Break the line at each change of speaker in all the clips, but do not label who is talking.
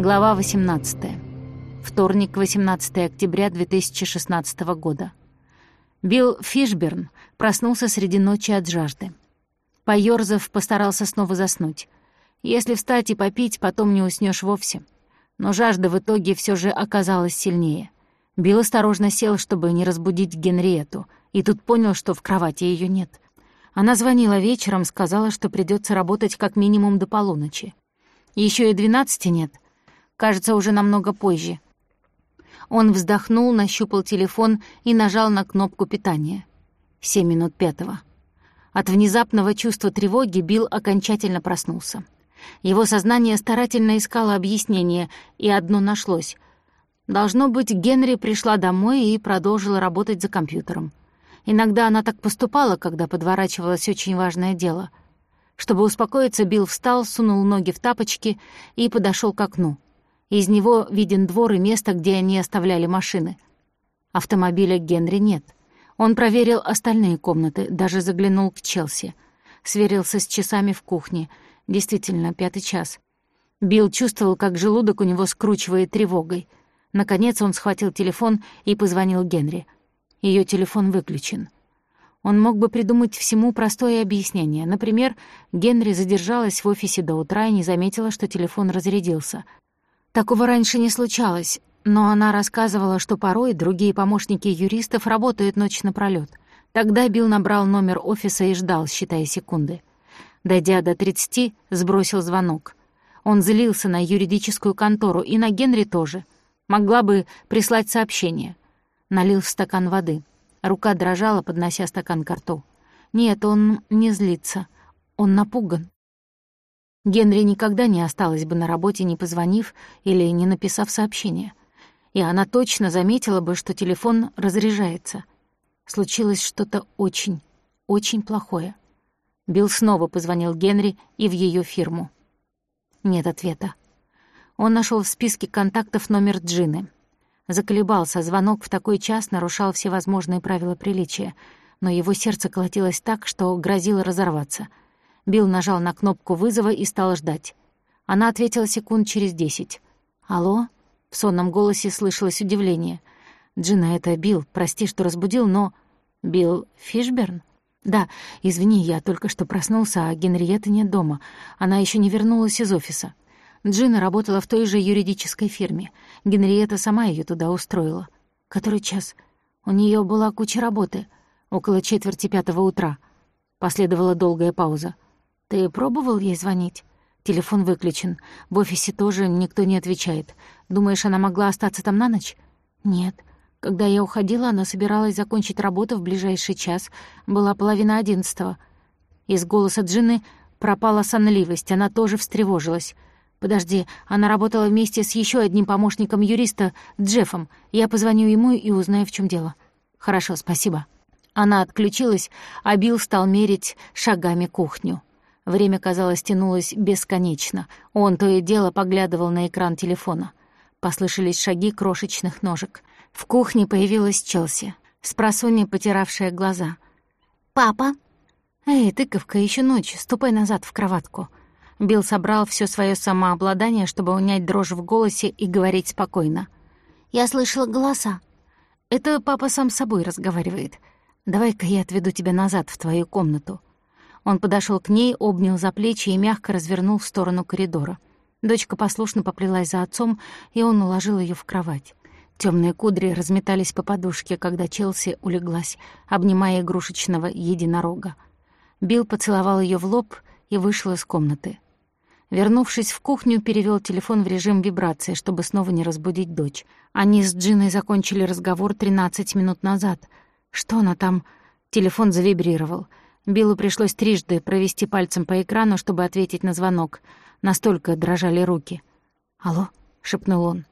Глава 18. Вторник, 18 октября 2016 года. Билл Фишберн проснулся среди ночи от жажды. Поёрзав, постарался снова заснуть. Если встать и попить, потом не уснешь вовсе. Но жажда в итоге все же оказалась сильнее. Билл осторожно сел, чтобы не разбудить Генриету, и тут понял, что в кровати ее нет. Она звонила вечером, сказала, что придется работать как минимум до полуночи. Еще и двенадцати нет — Кажется, уже намного позже. Он вздохнул, нащупал телефон и нажал на кнопку питания. Семь минут пятого. От внезапного чувства тревоги Билл окончательно проснулся. Его сознание старательно искало объяснение, и одно нашлось. Должно быть, Генри пришла домой и продолжила работать за компьютером. Иногда она так поступала, когда подворачивалось очень важное дело. Чтобы успокоиться, Билл встал, сунул ноги в тапочки и подошел к окну. Из него виден двор и место, где они оставляли машины. Автомобиля Генри нет. Он проверил остальные комнаты, даже заглянул к Челси. Сверился с часами в кухне. Действительно, пятый час. Билл чувствовал, как желудок у него скручивает тревогой. Наконец он схватил телефон и позвонил Генри. Ее телефон выключен. Он мог бы придумать всему простое объяснение. Например, Генри задержалась в офисе до утра и не заметила, что телефон разрядился — Такого раньше не случалось, но она рассказывала, что порой другие помощники юристов работают ночь напролёт. Тогда Билл набрал номер офиса и ждал, считая секунды. Дойдя до 30, сбросил звонок. Он злился на юридическую контору и на Генри тоже. Могла бы прислать сообщение. Налил в стакан воды. Рука дрожала, поднося стакан к рту. Нет, он не злится. Он напуган. Генри никогда не осталась бы на работе, не позвонив или не написав сообщение. И она точно заметила бы, что телефон разряжается. Случилось что-то очень, очень плохое. Билл снова позвонил Генри и в ее фирму. Нет ответа. Он нашел в списке контактов номер Джины. Заколебался, звонок в такой час нарушал все возможные правила приличия, но его сердце колотилось так, что грозило разорваться — Билл нажал на кнопку вызова и стал ждать. Она ответила секунд через десять. «Алло?» — в сонном голосе слышалось удивление. «Джина, это Билл. Прости, что разбудил, но...» «Билл Фишберн?» «Да, извини, я только что проснулся, а Генриетты нет дома. Она еще не вернулась из офиса». Джина работала в той же юридической фирме. Генриетта сама ее туда устроила. Который час? У нее была куча работы. Около четверти пятого утра. Последовала долгая пауза. «Ты пробовал ей звонить?» «Телефон выключен. В офисе тоже никто не отвечает. Думаешь, она могла остаться там на ночь?» «Нет. Когда я уходила, она собиралась закончить работу в ближайший час. Была половина одиннадцатого». Из голоса Джины пропала сонливость, она тоже встревожилась. «Подожди, она работала вместе с еще одним помощником юриста, Джеффом. Я позвоню ему и узнаю, в чем дело». «Хорошо, спасибо». Она отключилась, а Билл стал мерить шагами кухню. Время, казалось, тянулось бесконечно. Он то и дело поглядывал на экран телефона. Послышались шаги крошечных ножек. В кухне появилась Челси, с просонья потиравшая глаза. «Папа!» «Эй, тыковка, еще ночь, ступай назад в кроватку». Билл собрал все свое самообладание, чтобы унять дрожь в голосе и говорить спокойно. «Я слышала голоса». «Это папа сам с собой разговаривает. Давай-ка я отведу тебя назад в твою комнату». Он подошел к ней, обнял за плечи и мягко развернул в сторону коридора. Дочка послушно поплелась за отцом, и он уложил ее в кровать. Темные кудри разметались по подушке, когда Челси улеглась, обнимая игрушечного единорога. Билл поцеловал ее в лоб и вышел из комнаты. Вернувшись в кухню, перевел телефон в режим вибрации, чтобы снова не разбудить дочь. Они с Джиной закончили разговор 13 минут назад. Что она там? Телефон завибрировал — Биллу пришлось трижды провести пальцем по экрану, чтобы ответить на звонок. Настолько дрожали руки. «Алло?» — шепнул он.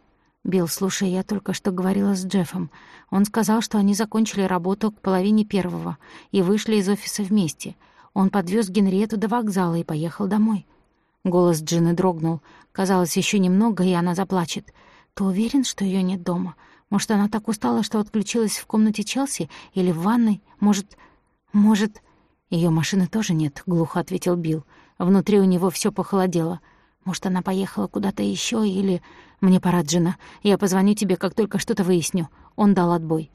«Билл, слушай, я только что говорила с Джеффом. Он сказал, что они закончили работу к половине первого и вышли из офиса вместе. Он подвез Генриету до вокзала и поехал домой». Голос Джины дрогнул. Казалось, еще немного, и она заплачет. «Ты уверен, что ее нет дома? Может, она так устала, что отключилась в комнате Челси или в ванной? Может... Может...» Ее машины тоже нет», — глухо ответил Билл. Внутри у него все похолодело. Может, она поехала куда-то еще или... Мне пора, Джина. Я позвоню тебе, как только что-то выясню. Он дал отбой.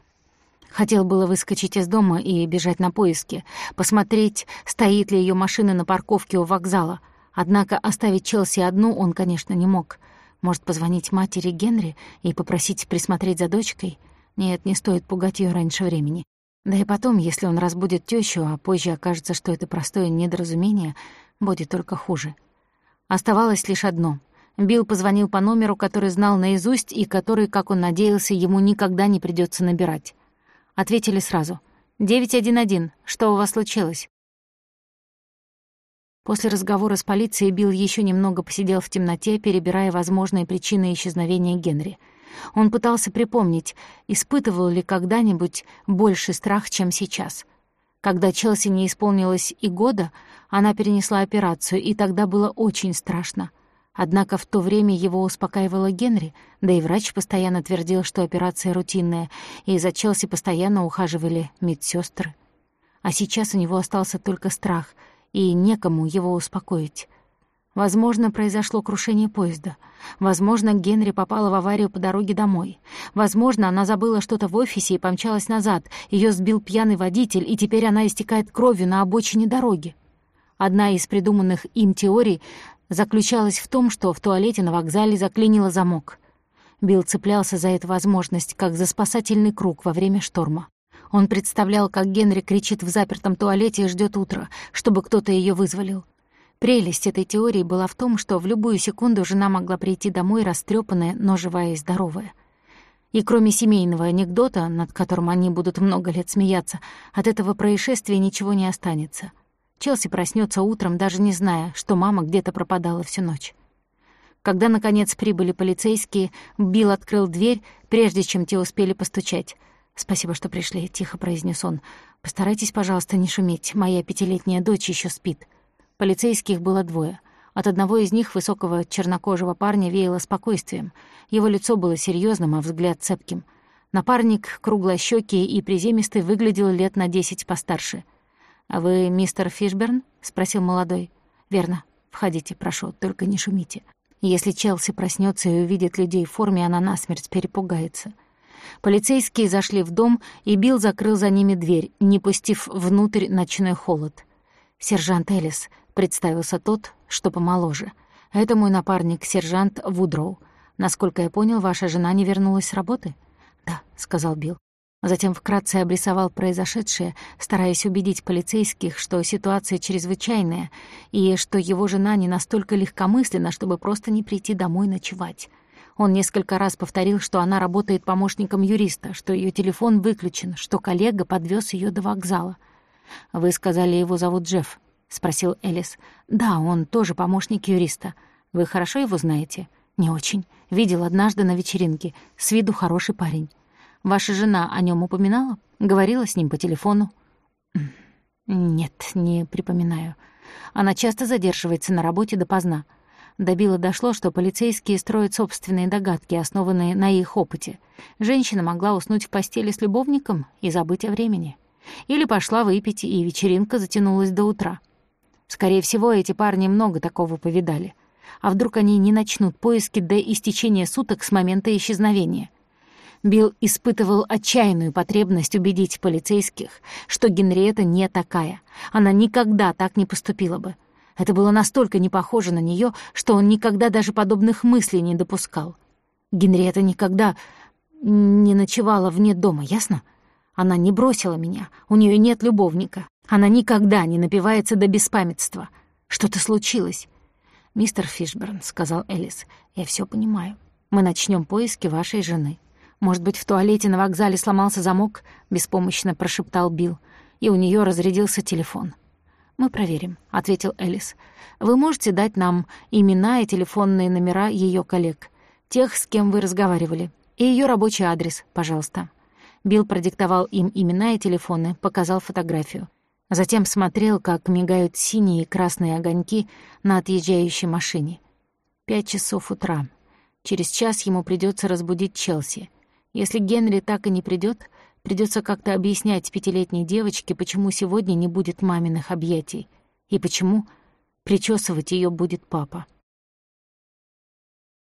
Хотел было выскочить из дома и бежать на поиски, посмотреть, стоит ли ее машина на парковке у вокзала. Однако оставить Челси одну он, конечно, не мог. Может, позвонить матери Генри и попросить присмотреть за дочкой? Нет, не стоит пугать ее раньше времени. Да и потом, если он разбудит тещу, а позже окажется, что это простое недоразумение, будет только хуже. Оставалось лишь одно. Билл позвонил по номеру, который знал наизусть и который, как он надеялся, ему никогда не придется набирать. Ответили сразу. «911. Что у вас случилось?» После разговора с полицией Билл еще немного посидел в темноте, перебирая возможные причины исчезновения Генри. Он пытался припомнить, испытывал ли когда-нибудь больше страх, чем сейчас. Когда Челси не исполнилось и года, она перенесла операцию, и тогда было очень страшно. Однако в то время его успокаивала Генри, да и врач постоянно твердил, что операция рутинная, и за Челси постоянно ухаживали медсестры. А сейчас у него остался только страх, и некому его успокоить. Возможно, произошло крушение поезда. Возможно, Генри попала в аварию по дороге домой. Возможно, она забыла что-то в офисе и помчалась назад. Ее сбил пьяный водитель, и теперь она истекает кровью на обочине дороги. Одна из придуманных им теорий заключалась в том, что в туалете на вокзале заклинило замок. Билл цеплялся за эту возможность, как за спасательный круг во время шторма. Он представлял, как Генри кричит в запертом туалете и ждет утра, чтобы кто-то ее вызволил. Прелесть этой теории была в том, что в любую секунду жена могла прийти домой растрепанная, но живая и здоровая. И кроме семейного анекдота, над которым они будут много лет смеяться, от этого происшествия ничего не останется — Челси проснется утром, даже не зная, что мама где-то пропадала всю ночь. Когда, наконец, прибыли полицейские, Билл открыл дверь, прежде чем те успели постучать. «Спасибо, что пришли», — тихо произнес он. «Постарайтесь, пожалуйста, не шуметь. Моя пятилетняя дочь еще спит». Полицейских было двое. От одного из них, высокого чернокожего парня, веяло спокойствием. Его лицо было серьезным, а взгляд цепким. Напарник, круглощёкий и приземистый, выглядел лет на десять постарше. «А вы мистер Фишберн?» — спросил молодой. «Верно. Входите, прошу, только не шумите. Если Челси проснется и увидит людей в форме, она насмерть перепугается». Полицейские зашли в дом, и Билл закрыл за ними дверь, не пустив внутрь ночной холод. «Сержант Элис», — представился тот, что помоложе. «Это мой напарник, сержант Вудроу. Насколько я понял, ваша жена не вернулась с работы?» «Да», — сказал Билл. Затем вкратце обрисовал произошедшее, стараясь убедить полицейских, что ситуация чрезвычайная и что его жена не настолько легкомысленна, чтобы просто не прийти домой ночевать. Он несколько раз повторил, что она работает помощником юриста, что ее телефон выключен, что коллега подвез ее до вокзала. «Вы сказали, его зовут Джефф?» — спросил Элис. «Да, он тоже помощник юриста. Вы хорошо его знаете?» «Не очень. Видел однажды на вечеринке. С виду хороший парень». Ваша жена о нем упоминала? Говорила с ним по телефону?» «Нет, не припоминаю. Она часто задерживается на работе допоздна. До Билла дошло, что полицейские строят собственные догадки, основанные на их опыте. Женщина могла уснуть в постели с любовником и забыть о времени. Или пошла выпить, и вечеринка затянулась до утра. Скорее всего, эти парни много такого повидали. А вдруг они не начнут поиски до истечения суток с момента исчезновения? Билл испытывал отчаянную потребность убедить полицейских, что Генриетта не такая. Она никогда так не поступила бы. Это было настолько не похоже на нее, что он никогда даже подобных мыслей не допускал. Генриетта никогда не ночевала вне дома, ясно? Она не бросила меня, у нее нет любовника. Она никогда не напивается до беспамятства. Что-то случилось. «Мистер Фишберн», — сказал Элис, — «я все понимаю. Мы начнем поиски вашей жены. «Может быть, в туалете на вокзале сломался замок?» — беспомощно прошептал Билл, и у нее разрядился телефон. «Мы проверим», — ответил Элис. «Вы можете дать нам имена и телефонные номера ее коллег, тех, с кем вы разговаривали, и ее рабочий адрес, пожалуйста». Билл продиктовал им имена и телефоны, показал фотографию. Затем смотрел, как мигают синие и красные огоньки на отъезжающей машине. Пять часов утра. Через час ему придется разбудить Челси. Если Генри так и не придет, придется как-то объяснять пятилетней девочке, почему сегодня не будет маминых объятий и почему причесывать ее будет папа.